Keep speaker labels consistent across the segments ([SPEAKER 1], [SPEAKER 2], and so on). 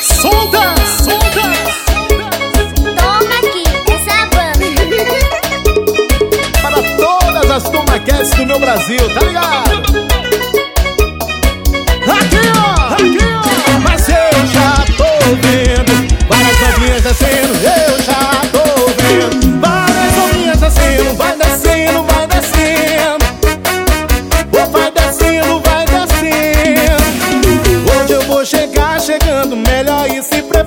[SPEAKER 1] Solta, solta.
[SPEAKER 2] Toma aqui, essa banda.
[SPEAKER 1] Para todas as tomaquetes do meu Brasil, tá ligado? Aqui, ó,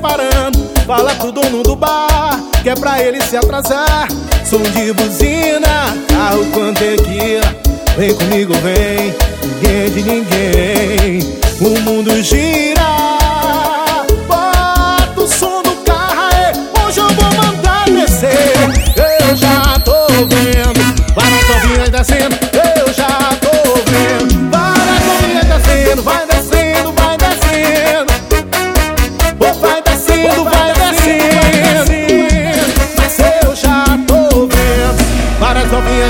[SPEAKER 1] preparando. Fala todo mundo do bar, que é pra ele se atrasar. Som de buzina, carro com tequila. Vem comigo, vem, ninguém de ninguém. O mundo gira.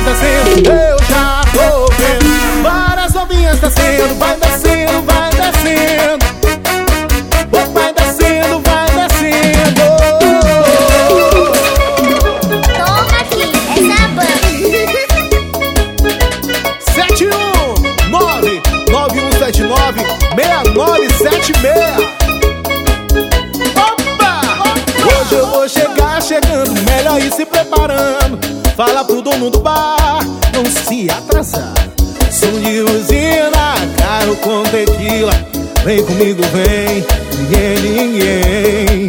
[SPEAKER 1] Novinhas descendo. Eu já tô vendo várias novinhas descendo. Vai descendo, vai descendo. Oh, vai descendo, vai descendo.
[SPEAKER 2] Toma aqui, essa banda.
[SPEAKER 1] 719-9179-6976 Opa! Hoje eu vou chegar chegando, melhor ir se preparando Fala pro dono do bar, não se atrasar Som de usina, caro com tequila. Vem comigo, vem, ninguém, ninguém